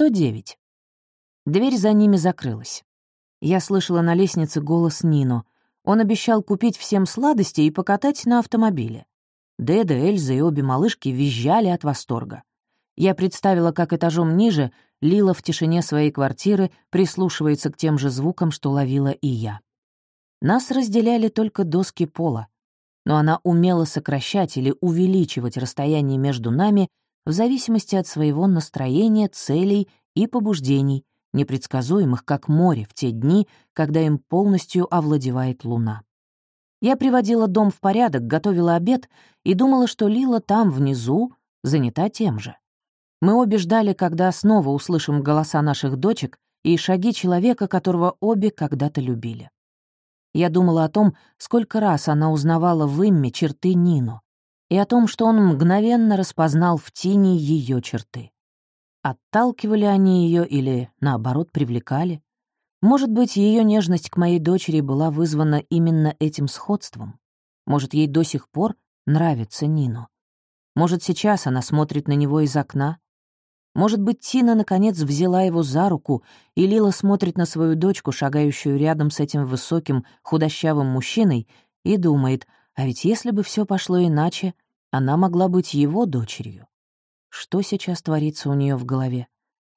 109. Дверь за ними закрылась. Я слышала на лестнице голос Нино. Он обещал купить всем сладости и покатать на автомобиле. Деда, Эльза и обе малышки визжали от восторга. Я представила, как этажом ниже Лила в тишине своей квартиры прислушивается к тем же звукам, что ловила и я. Нас разделяли только доски пола, но она умела сокращать или увеличивать расстояние между нами в зависимости от своего настроения, целей и побуждений, непредсказуемых, как море в те дни, когда им полностью овладевает луна. Я приводила дом в порядок, готовила обед и думала, что Лила там, внизу, занята тем же. Мы обе ждали, когда снова услышим голоса наших дочек и шаги человека, которого обе когда-то любили. Я думала о том, сколько раз она узнавала в Имме черты Нину, и о том, что он мгновенно распознал в Тине ее черты. Отталкивали они ее или, наоборот, привлекали? Может быть, ее нежность к моей дочери была вызвана именно этим сходством? Может, ей до сих пор нравится Нину? Может, сейчас она смотрит на него из окна? Может быть, Тина, наконец, взяла его за руку, и Лила смотрит на свою дочку, шагающую рядом с этим высоким, худощавым мужчиной, и думает, а ведь если бы все пошло иначе, она могла быть его дочерью. Что сейчас творится у нее в голове?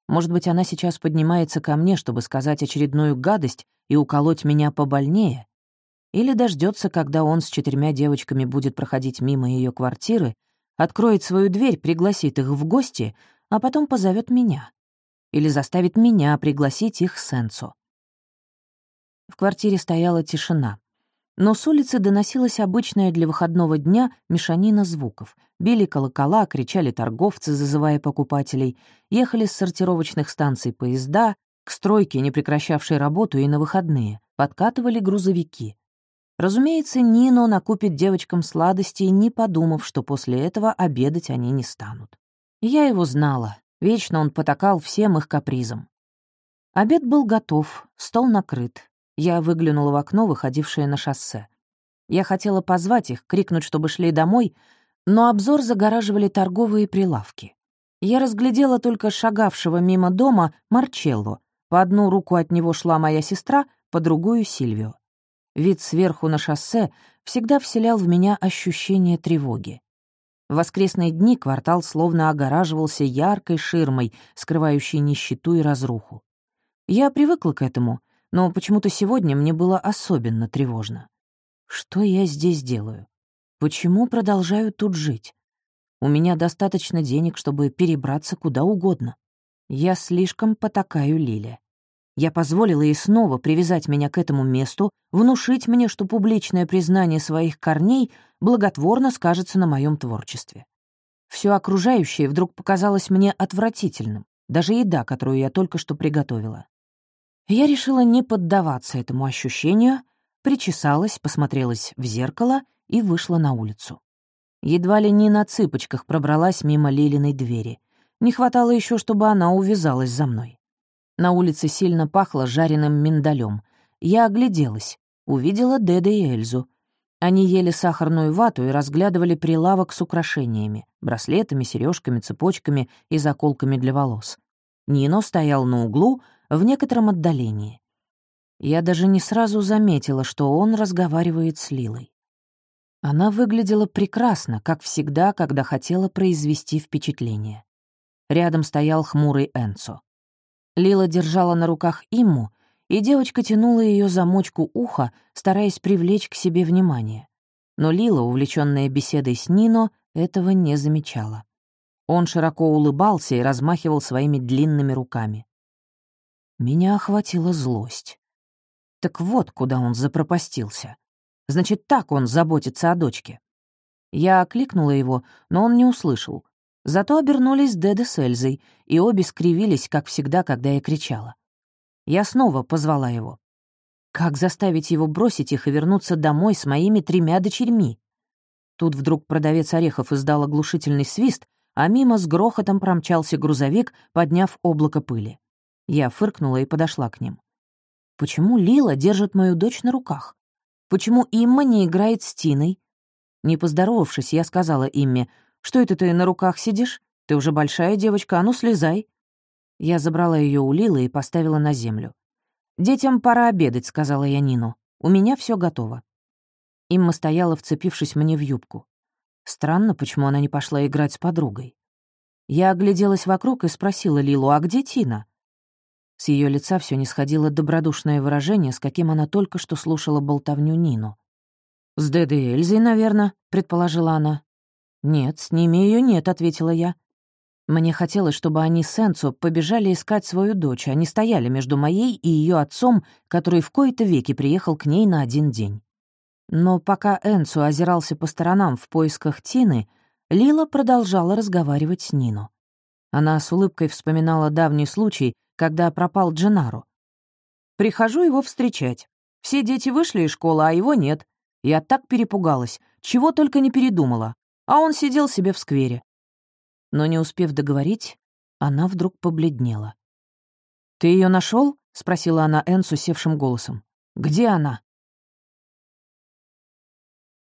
Может быть, она сейчас поднимается ко мне, чтобы сказать очередную гадость и уколоть меня побольнее? Или дождется, когда он с четырьмя девочками будет проходить мимо ее квартиры, откроет свою дверь, пригласит их в гости — а потом позовет меня. Или заставит меня пригласить их Сенсу. В квартире стояла тишина. Но с улицы доносилась обычная для выходного дня мешанина звуков. Били колокола, кричали торговцы, зазывая покупателей, ехали с сортировочных станций поезда, к стройке, не прекращавшей работу и на выходные, подкатывали грузовики. Разумеется, Нино накупит девочкам сладостей, не подумав, что после этого обедать они не станут. Я его знала. Вечно он потакал всем их капризам. Обед был готов, стол накрыт. Я выглянула в окно, выходившее на шоссе. Я хотела позвать их, крикнуть, чтобы шли домой, но обзор загораживали торговые прилавки. Я разглядела только шагавшего мимо дома Марчелло. По одну руку от него шла моя сестра, по другую — Сильвио. Вид сверху на шоссе всегда вселял в меня ощущение тревоги. В воскресные дни квартал словно огораживался яркой ширмой, скрывающей нищету и разруху. Я привыкла к этому, но почему-то сегодня мне было особенно тревожно. Что я здесь делаю? Почему продолжаю тут жить? У меня достаточно денег, чтобы перебраться куда угодно. Я слишком потакаю Лиле. Я позволила ей снова привязать меня к этому месту, внушить мне, что публичное признание своих корней благотворно скажется на моем творчестве. Все окружающее вдруг показалось мне отвратительным, даже еда, которую я только что приготовила. Я решила не поддаваться этому ощущению, причесалась, посмотрелась в зеркало и вышла на улицу. Едва ли не на цыпочках пробралась мимо Лилиной двери. Не хватало еще, чтобы она увязалась за мной. На улице сильно пахло жареным миндалем. Я огляделась, увидела Деда и Эльзу. Они ели сахарную вату и разглядывали прилавок с украшениями, браслетами, сережками, цепочками и заколками для волос. Нино стоял на углу в некотором отдалении. Я даже не сразу заметила, что он разговаривает с Лилой. Она выглядела прекрасно, как всегда, когда хотела произвести впечатление. Рядом стоял хмурый Энцо. Лила держала на руках Имму, и девочка тянула ее замочку уха, стараясь привлечь к себе внимание. Но Лила, увлеченная беседой с Нино, этого не замечала. Он широко улыбался и размахивал своими длинными руками. Меня охватила злость. Так вот, куда он запропастился. Значит, так он заботится о дочке. Я окликнула его, но он не услышал, Зато обернулись Деда с Эльзой, и обе скривились, как всегда, когда я кричала. Я снова позвала его. Как заставить его бросить их и вернуться домой с моими тремя дочерьми? Тут вдруг продавец орехов издал оглушительный свист, а мимо с грохотом промчался грузовик, подняв облако пыли. Я фыркнула и подошла к ним. Почему Лила держит мою дочь на руках? Почему Имма не играет с Тиной? Не поздоровавшись, я сказала Имме, что это ты на руках сидишь? Ты уже большая девочка, а ну слезай». Я забрала ее у Лилы и поставила на землю. «Детям пора обедать», — сказала я Нину. «У меня все готово». Имма стояла, вцепившись мне в юбку. Странно, почему она не пошла играть с подругой. Я огляделась вокруг и спросила Лилу, а где Тина? С ее лица все не сходило добродушное выражение, с каким она только что слушала болтовню Нину. «С Дэдой и Эльзой, наверное», — предположила она. «Нет, с ними ее нет», — ответила я. Мне хотелось, чтобы они с Энцо побежали искать свою дочь, они стояли между моей и ее отцом, который в кои-то веки приехал к ней на один день. Но пока Энцо озирался по сторонам в поисках Тины, Лила продолжала разговаривать с Нину. Она с улыбкой вспоминала давний случай, когда пропал Дженару. «Прихожу его встречать. Все дети вышли из школы, а его нет. Я так перепугалась, чего только не передумала. А он сидел себе в сквере». Но не успев договорить, она вдруг побледнела. «Ты ее нашел? спросила она Энсу севшим голосом. «Где она?»